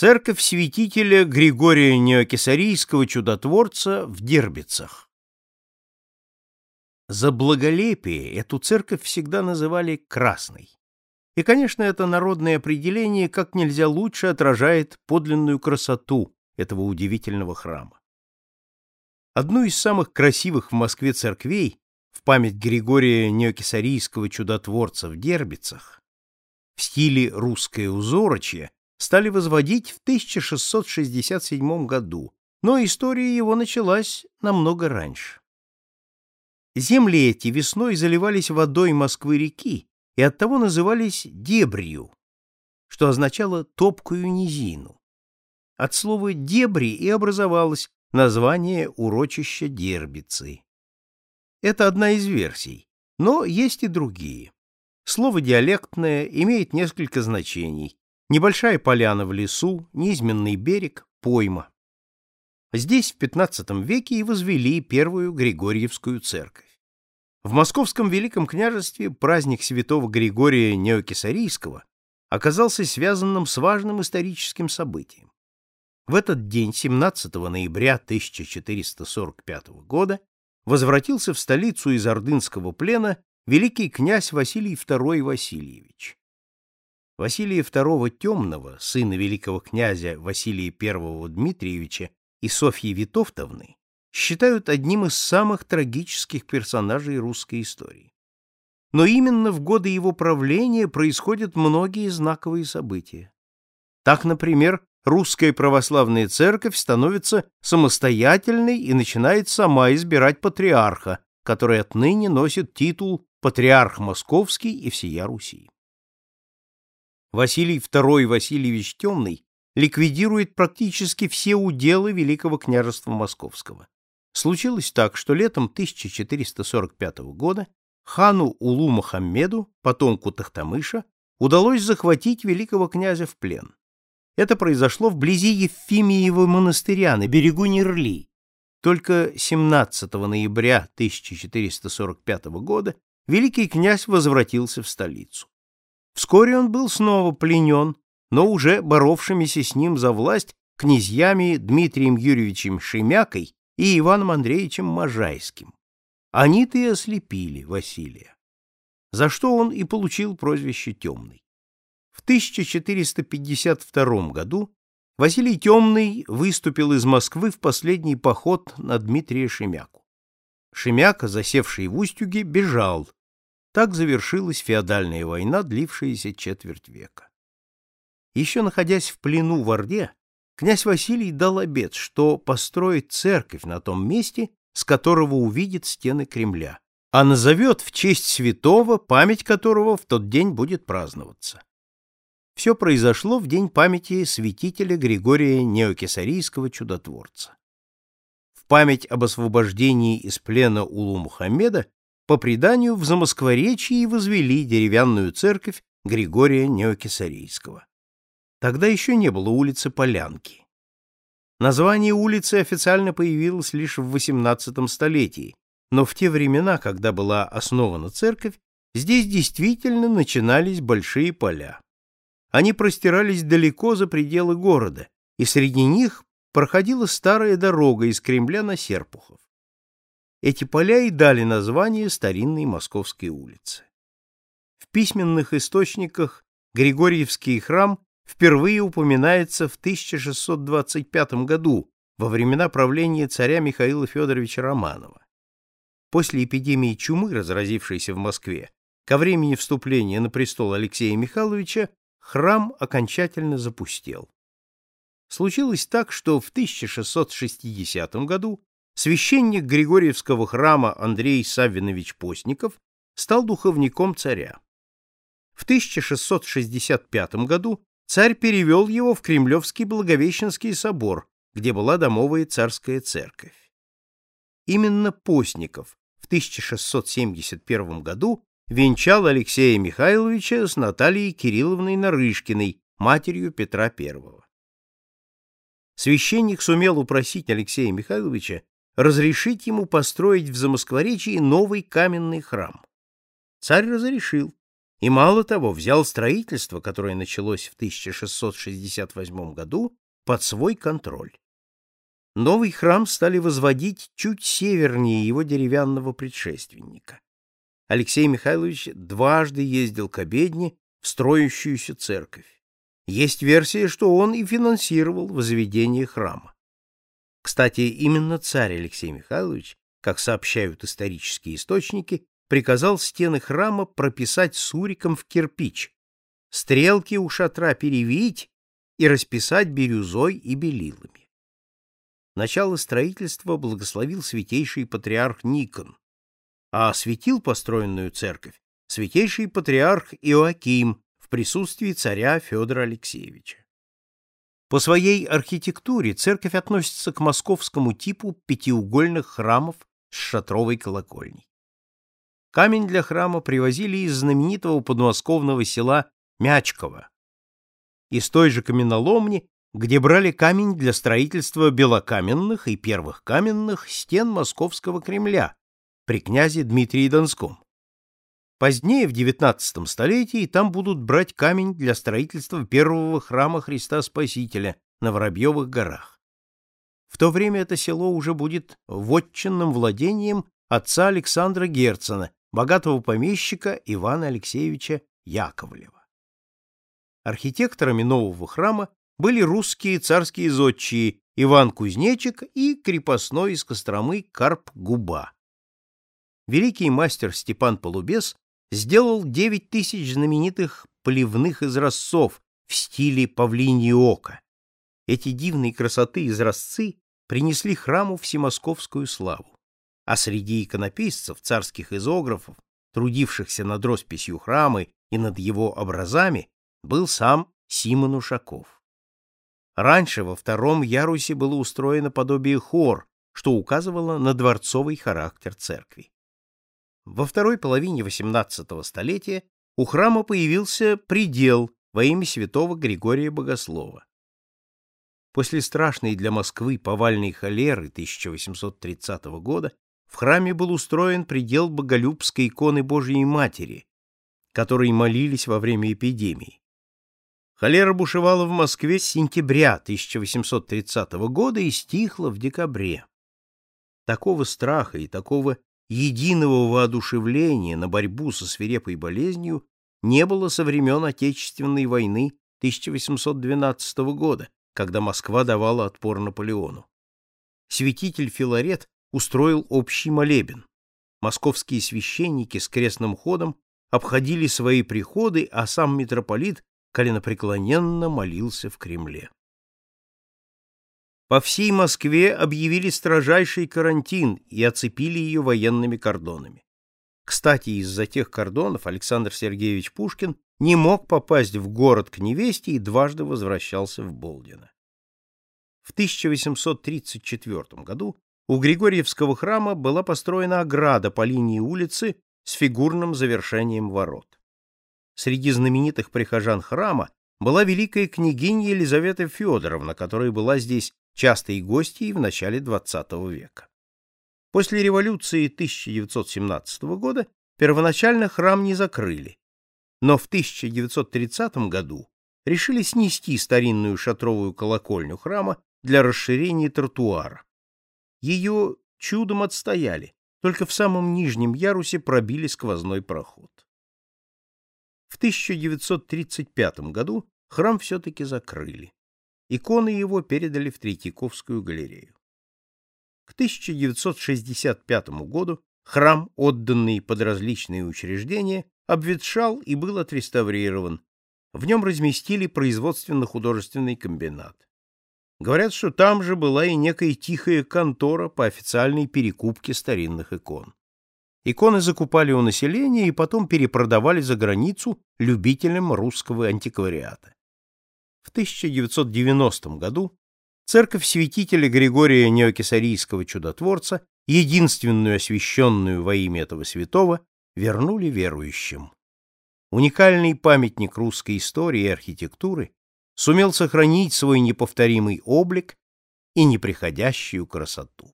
Церковь святителя Григория Неокесарийского чудотворца в Дербицах. За благолепие эту церковь всегда называли «красной». И, конечно, это народное определение как нельзя лучше отражает подлинную красоту этого удивительного храма. Одну из самых красивых в Москве церквей в память Григория Неокесарийского чудотворца в Дербицах в стиле русское узорочье стали возводить в 1667 году, но история его началась намного раньше. Земли эти весной заливались водой Москвы-реки и оттого назывались дебрью, что означало топкую низину. От слова «дебри» и образовалось название урочища Дербицы. Это одна из версий, но есть и другие. Слово диалектное имеет несколько значений, Небольшая поляна в лесу, низменный берег, пойма. Здесь в XV веке и возвели первую Григорьевскую церковь. В Московском Великом княжестве праздник святого Григория Неокесарийского оказался связанным с важным историческим событием. В этот день, 17 ноября 1445 года, возвратился в столицу из Ордынского плена великий князь Василий II Васильевич. Василия II Темного, сына великого князя Василия I Дмитриевича и Софьи Витовтовны, считают одним из самых трагических персонажей русской истории. Но именно в годы его правления происходят многие знаковые события. Так, например, русская православная церковь становится самостоятельной и начинает сама избирать патриарха, который отныне носит титул «Патриарх Московский и всея Руси». Василий II Васильевич Темный ликвидирует практически все уделы Великого княжества Московского. Случилось так, что летом 1445 года хану Улу Мухаммеду, потомку Тахтамыша, удалось захватить великого князя в плен. Это произошло вблизи Ефимиева монастыря на берегу Нерли. Только 17 ноября 1445 года великий князь возвратился в столицу. Вскоре он был снова пленен, но уже боровшимися с ним за власть князьями Дмитрием Юрьевичем Шемякой и Иваном Андреевичем Можайским. Они-то и ослепили Василия, за что он и получил прозвище Темный. В 1452 году Василий Темный выступил из Москвы в последний поход на Дмитрия Шемяку. Шемяка, засевший в Устюге, бежал, так завершилась феодальная война, длившаяся четверть века. Еще находясь в плену в Орде, князь Василий дал обет, что построит церковь на том месте, с которого увидит стены Кремля, а назовет в честь святого, память которого в тот день будет праздноваться. Все произошло в день памяти святителя Григория Неокесарийского чудотворца. В память об освобождении из плена Улу Мухаммеда по преданию, в Замоскворечье возвели деревянную церковь Григория Неокесарийского. Тогда еще не было улицы Полянки. Название улицы официально появилось лишь в XVIII столетии, но в те времена, когда была основана церковь, здесь действительно начинались большие поля. Они простирались далеко за пределы города, и среди них проходила старая дорога из Кремля на Серпухов. Эти поля и дали название старинной Московской улице. В письменных источниках Григорьевский храм впервые упоминается в 1625 году, во времена правления царя Михаила Федоровича Романова. После эпидемии чумы, разразившейся в Москве, ко времени вступления на престол Алексея Михайловича храм окончательно запустел. Случилось так, что в 1660 году священник Григорьевского храма Андрей Савинович Постников стал духовником царя. В 1665 году царь перевел его в Кремлевский Благовещенский собор, где была домовая царская церковь. Именно Постников в 1671 году венчал Алексея Михайловича с Натальей Кирилловной Нарышкиной, матерью Петра I. Священник сумел упросить Алексея Михайловича разрешить ему построить в Замоскворечье новый каменный храм. Царь разрешил, и мало того, взял строительство, которое началось в 1668 году, под свой контроль. Новый храм стали возводить чуть севернее его деревянного предшественника. Алексей Михайлович дважды ездил к обедне в строящуюся церковь. Есть версия, что он и финансировал возведение храма. Кстати, именно царь Алексей Михайлович, как сообщают исторические источники, приказал стены храма прописать суриком в кирпич, стрелки у шатра перевить и расписать бирюзой и белилами. Начало строительства благословил святейший патриарх Никон, а осветил построенную церковь святейший патриарх Иоаким в присутствии царя Федора Алексеевича. По своей архитектуре церковь относится к московскому типу пятиугольных храмов с шатровой колокольней. Камень для храма привозили из знаменитого подмосковного села Мячково, из той же каменоломни, где брали камень для строительства белокаменных и первых каменных стен Московского Кремля при князе Дмитрии Донском. Позднее, в XIX столетии, там будут брать камень для строительства первого храма Христа Спасителя на Воробьевых горах. В то время это село уже будет вотчинным владением отца Александра Герцена, богатого помещика Ивана Алексеевича Яковлева. Архитекторами нового храма были русские царские зодчие Иван Кузнечик и крепостной из Костромы Карп Губа. Великий мастер Степан Полубес сделал девять тысяч знаменитых плевных изразцов в стиле павлинье ока. Эти дивные красоты изразцы принесли храму всемосковскую славу. А среди иконописцев, царских изографов, трудившихся над росписью храма и над его образами, был сам Симон Ушаков. Раньше во втором ярусе было устроено подобие хор, что указывало на дворцовый характер церкви. Во второй половине XVIII столетия у храма появился предел во имя святого Григория Богослова. После страшной для Москвы повальной холеры 1830 года в храме был устроен предел боголюбской иконы Божьей Матери, которой молились во время эпидемии. Холера бушевала в Москве с сентября 1830 года и стихла в декабре. Такого страха и такого единого воодушевления на борьбу со свирепой болезнью не было со времен Отечественной войны 1812 года, когда Москва давала отпор Наполеону. Святитель Филарет устроил общий молебен. Московские священники с крестным ходом обходили свои приходы, а сам митрополит коленопреклоненно молился в Кремле. По всей Москве объявили строжайший карантин и оцепили ее военными кордонами. Кстати, из-за тех кордонов Александр Сергеевич Пушкин не мог попасть в город к невесте и дважды возвращался в Болдино. В 1834 году у Григорьевского храма была построена ограда по линии улицы с фигурным завершением ворот. Среди знаменитых прихожан храма была великая княгиня Елизавета Федоровна, которая была здесь частой гостьей в начале XX века. После революции 1917 года первоначально храм не закрыли, но в 1930 году решили снести старинную шатровую колокольню храма для расширения тротуара. Ее чудом отстояли, только в самом нижнем ярусе пробили сквозной проход. В 1935 году храм все-таки закрыли. Иконы его передали в Третьяковскую галерею. К 1965 году храм, отданный под различные учреждения, обветшал и был отреставрирован. В нем разместили производственно-художественный комбинат. Говорят, что там же была и некая тихая контора по официальной перекупке старинных икон. Иконы закупали у населения и потом перепродавали за границу любителям русского антиквариата. В 1990 году церковь святителя Григория Неокесарийского чудотворца, единственную освященную во имя этого святого, вернули верующим. Уникальный памятник русской истории и архитектуры сумел сохранить свой неповторимый облик и неприходящую красоту.